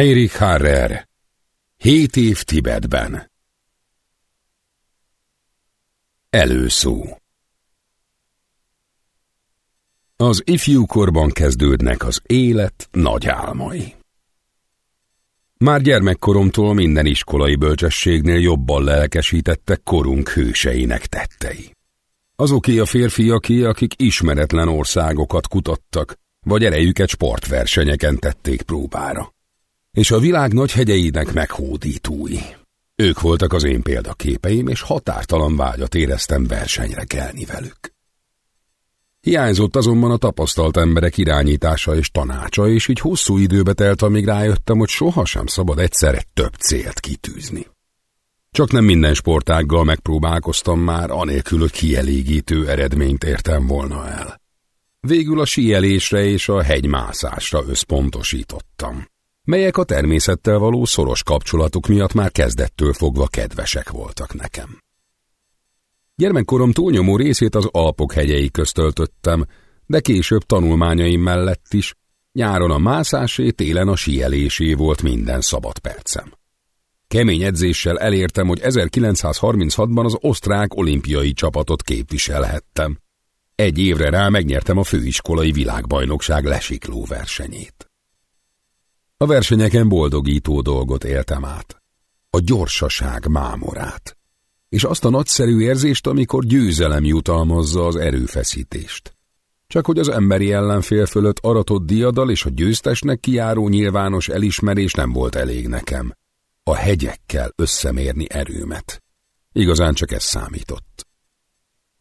Heinrich Harrer Hét év Tibetben Előszó Az ifjúkorban kezdődnek az élet nagy álmai. Már gyermekkoromtól minden iskolai bölcsességnél jobban lelkesítettek korunk hőseinek tettei. Azoké a férfiaké, akik ismeretlen országokat kutattak, vagy erejüket sportversenyeken tették próbára és a világ nagy hegyeinek meghódítói. Ők voltak az én példaképeim, és határtalan vágyat éreztem versenyre kelni velük. Hiányzott azonban a tapasztalt emberek irányítása és tanácsa, és így hosszú időbe telt, amíg rájöttem, hogy sohasem szabad egyszerre több célt kitűzni. Csak nem minden sportággal megpróbálkoztam már, anélkül, hogy kielégítő eredményt értem volna el. Végül a síelésre és a hegymászásra összpontosítottam melyek a természettel való szoros kapcsolatuk miatt már kezdettől fogva kedvesek voltak nekem. Gyermekkorom túlnyomó részét az Alpok hegyei köztöltöttem, de később tanulmányaim mellett is, nyáron a mászásé, télen a sielésé volt minden szabad percem. Kemény edzéssel elértem, hogy 1936-ban az osztrák olimpiai csapatot képviselhettem. Egy évre rá megnyertem a főiskolai világbajnokság lesikló versenyét. A versenyeken boldogító dolgot éltem át. A gyorsaság mámorát. És azt a nagyszerű érzést, amikor győzelem jutalmazza az erőfeszítést. Csak hogy az emberi ellenfél fölött aratott diadal és a győztesnek kiáró nyilvános elismerés nem volt elég nekem. A hegyekkel összemérni erőmet. Igazán csak ez számított.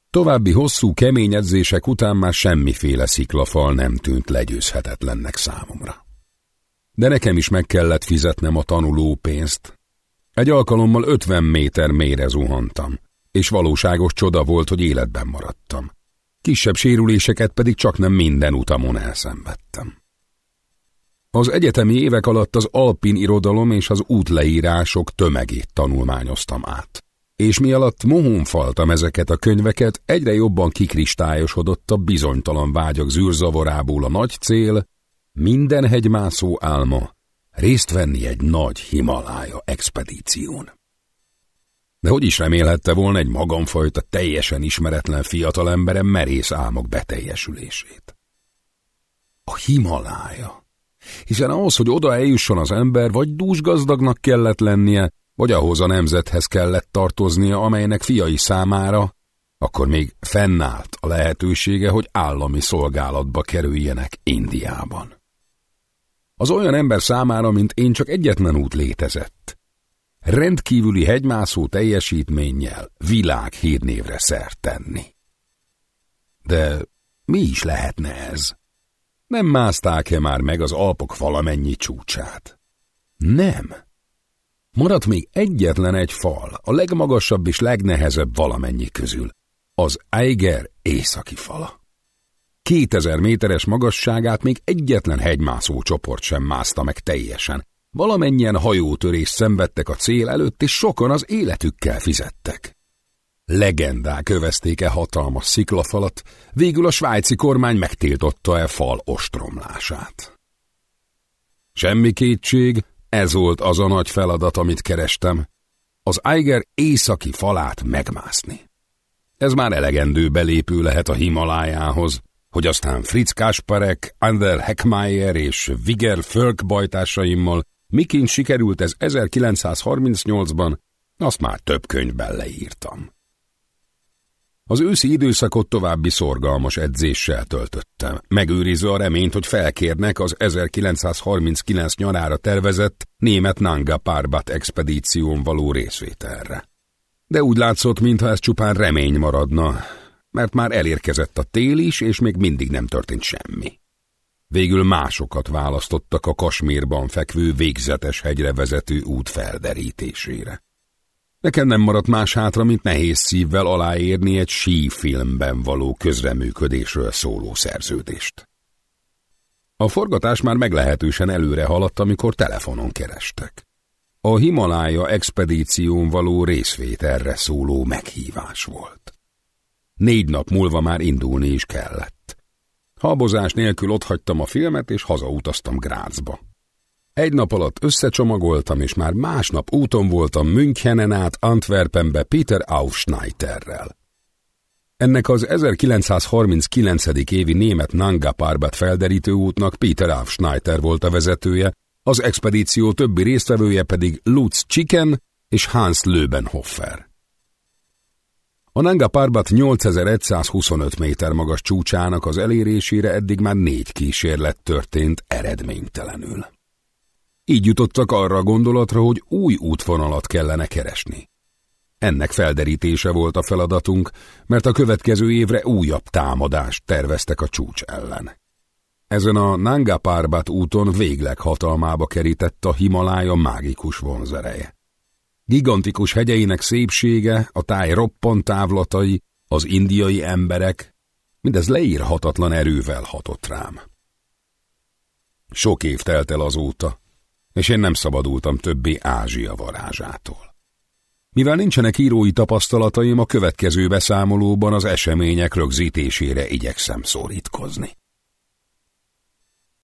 További hosszú, kemény edzések után már semmiféle sziklafal nem tűnt legyőzhetetlennek számomra de nekem is meg kellett fizetnem a tanuló pénzt. Egy alkalommal 50 méter mélyre zuhantam, és valóságos csoda volt, hogy életben maradtam. Kisebb sérüléseket pedig csak nem minden utamon elszenvedtem. Az egyetemi évek alatt az alpin irodalom és az útleírások tömegét tanulmányoztam át. És mi alatt mohón faltam ezeket a könyveket, egyre jobban kikristályosodott a bizonytalan vágyak zűrzavarából a nagy cél, minden hegymászó álma részt venni egy nagy Himalája expedíción. De hogy is remélhette volna egy magamfajta teljesen ismeretlen fiatalemberem merész álmok beteljesülését? A Himalája. Hiszen ahhoz, hogy oda eljusson az ember, vagy dúsgazdagnak kellett lennie, vagy ahhoz a nemzethez kellett tartoznia, amelynek fiai számára akkor még fennállt a lehetősége, hogy állami szolgálatba kerüljenek Indiában. Az olyan ember számára, mint én, csak egyetlen út létezett. Rendkívüli hegymászó teljesítménnyel világ hírnévre szert tenni. De mi is lehetne ez? Nem mászták-e már meg az Alpok valamennyi csúcsát? Nem. Maradt még egyetlen egy fal, a legmagasabb és legnehezebb valamennyi közül, az Eiger északi fala. 2000 méteres magasságát még egyetlen hegymászó csoport sem mászta meg teljesen. Valamennyien hajótörést szenvedtek a cél előtt, és sokan az életükkel fizettek. Legendák övezték-e hatalmas sziklafalat, végül a svájci kormány megtiltotta-e fal ostromlását. Semmi kétség, ez volt az a nagy feladat, amit kerestem, az Eiger északi falát megmászni. Ez már elegendő belépő lehet a Himalájához, hogy aztán Fritz Kasparek, Ander Heckmeyer és Viger Fölk bajtársaimmal miként sikerült ez 1938-ban, azt már több könyvben leírtam. Az őszi időszakot további szorgalmas edzéssel töltöttem, megőrizve a reményt, hogy felkérnek az 1939 nyarára tervezett német Nanga Parbat expedíción való részvételre. De úgy látszott, mintha ez csupán remény maradna, mert már elérkezett a tél is, és még mindig nem történt semmi. Végül másokat választottak a Kasmírban fekvő végzetes hegyre vezető út felderítésére. Nekem nem maradt más hátra, mint nehéz szívvel aláírni egy sífilmben való közreműködésről szóló szerződést. A forgatás már meglehetősen előre haladt, amikor telefonon kerestek. A Himalája expedíción való részvételre szóló meghívás volt. Négy nap múlva már indulni is kellett. Habozás nélkül otthagytam a filmet, és hazautaztam Grácsba. Egy nap alatt összecsomagoltam, és már másnap úton voltam Münchenen át Antwerpenbe Peter Aufschneiderrel. Ennek az 1939. évi német Nanga Parbat felderítő útnak Peter Aufschneider volt a vezetője, az expedíció többi résztvevője pedig Lutz Chicken és Hans Löbenhoffer. A Nanga Parbat 8125 méter magas csúcsának az elérésére eddig már négy kísérlet történt eredménytelenül. Így jutottak arra a gondolatra, hogy új útvonalat kellene keresni. Ennek felderítése volt a feladatunk, mert a következő évre újabb támadást terveztek a csúcs ellen. Ezen a Nanga Parbat úton végleg hatalmába kerített a Himalája mágikus vonzereje. Gigantikus hegyeinek szépsége, a táj roppant távlatai, az indiai emberek, mindez leírhatatlan erővel hatott rám. Sok év telt el azóta, és én nem szabadultam többé Ázsia varázsától. Mivel nincsenek írói tapasztalataim, a következő beszámolóban az események rögzítésére igyekszem szorítkozni.